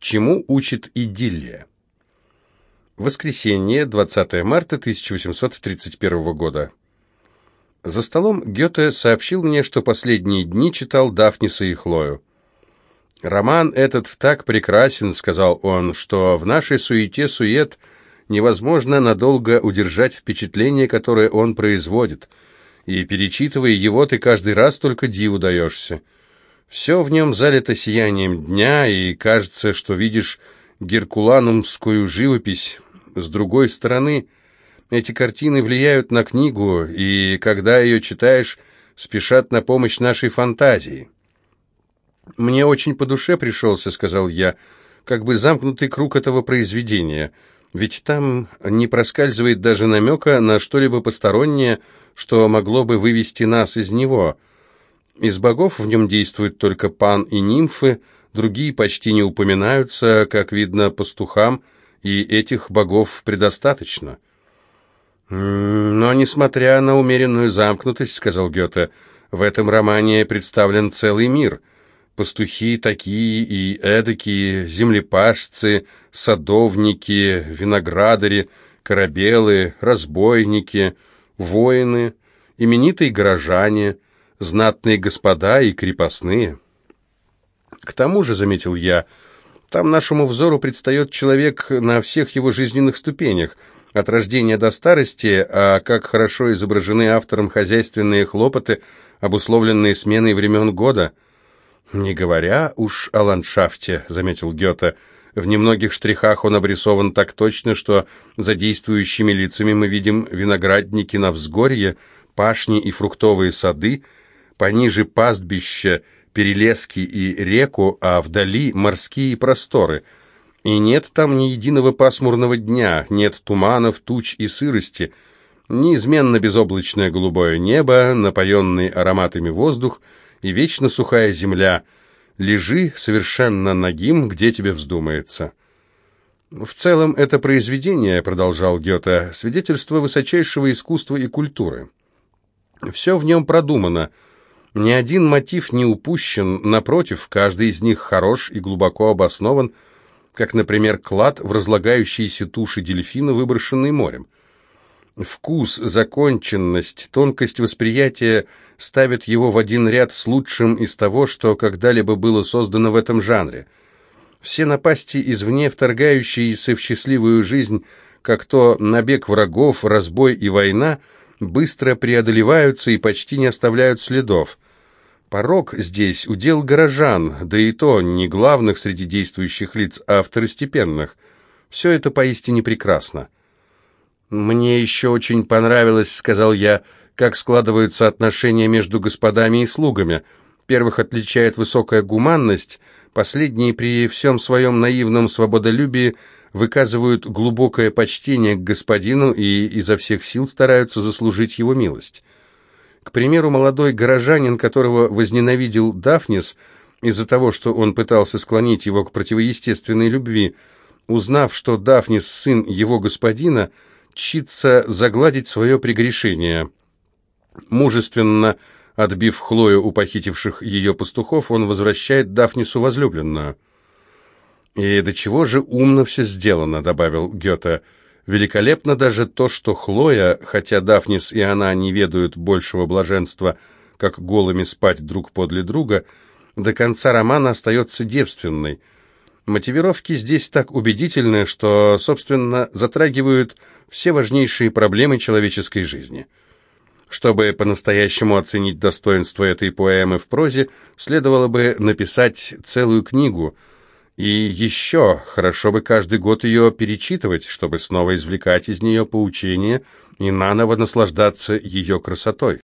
Чему учит идиллия? Воскресенье, 20 марта 1831 года. За столом Гёте сообщил мне, что последние дни читал Дафниса и Хлою. «Роман этот так прекрасен», — сказал он, — «что в нашей суете-сует невозможно надолго удержать впечатление, которое он производит, и, перечитывая его, ты каждый раз только диву даешься». Все в нем залито сиянием дня, и кажется, что видишь геркуланумскую живопись. С другой стороны, эти картины влияют на книгу, и когда ее читаешь, спешат на помощь нашей фантазии. «Мне очень по душе пришелся», — сказал я, — «как бы замкнутый круг этого произведения, ведь там не проскальзывает даже намека на что-либо постороннее, что могло бы вывести нас из него». Из богов в нем действуют только пан и нимфы, другие почти не упоминаются, как видно пастухам, и этих богов предостаточно. «Но, несмотря на умеренную замкнутость, — сказал Гёте, — в этом романе представлен целый мир. Пастухи такие и эдакие, землепашцы, садовники, виноградари, корабелы, разбойники, воины, именитые горожане — знатные господа и крепостные. К тому же, заметил я, там нашему взору предстает человек на всех его жизненных ступенях, от рождения до старости, а как хорошо изображены автором хозяйственные хлопоты, обусловленные сменой времен года. «Не говоря уж о ландшафте», — заметил Гёте, — «в немногих штрихах он обрисован так точно, что за действующими лицами мы видим виноградники на взгорье, пашни и фруктовые сады, пониже пастбища, перелески и реку, а вдали морские просторы. И нет там ни единого пасмурного дня, нет туманов, туч и сырости, неизменно безоблачное голубое небо, напоенный ароматами воздух и вечно сухая земля. Лежи совершенно нагим, где тебе вздумается. В целом это произведение, продолжал Гёте, свидетельство высочайшего искусства и культуры. Все в нем продумано – ни один мотив не упущен, напротив, каждый из них хорош и глубоко обоснован, как, например, клад в разлагающейся туши дельфина, выброшенный морем. Вкус, законченность, тонкость восприятия ставят его в один ряд с лучшим из того, что когда-либо было создано в этом жанре. Все напасти извне, вторгающиеся в счастливую жизнь, как то набег врагов, разбой и война – быстро преодолеваются и почти не оставляют следов. Порог здесь удел горожан, да и то не главных среди действующих лиц, а второстепенных. Все это поистине прекрасно. «Мне еще очень понравилось», — сказал я, — «как складываются отношения между господами и слугами. Первых отличает высокая гуманность, последние при всем своем наивном свободолюбии — выказывают глубокое почтение к господину и изо всех сил стараются заслужить его милость. К примеру, молодой горожанин, которого возненавидел Дафнис из-за того, что он пытался склонить его к противоестественной любви, узнав, что Дафнис сын его господина, чится загладить свое прегрешение. Мужественно отбив Хлою у похитивших ее пастухов, он возвращает Дафнису возлюбленную. «И до чего же умно все сделано», — добавил Гёте. «Великолепно даже то, что Хлоя, хотя Дафнис и она не ведают большего блаженства, как голыми спать друг подле друга, до конца романа остается девственной. Мотивировки здесь так убедительны, что, собственно, затрагивают все важнейшие проблемы человеческой жизни». Чтобы по-настоящему оценить достоинство этой поэмы в прозе, следовало бы написать целую книгу — и еще хорошо бы каждый год ее перечитывать, чтобы снова извлекать из нее поучения и наново наслаждаться ее красотой.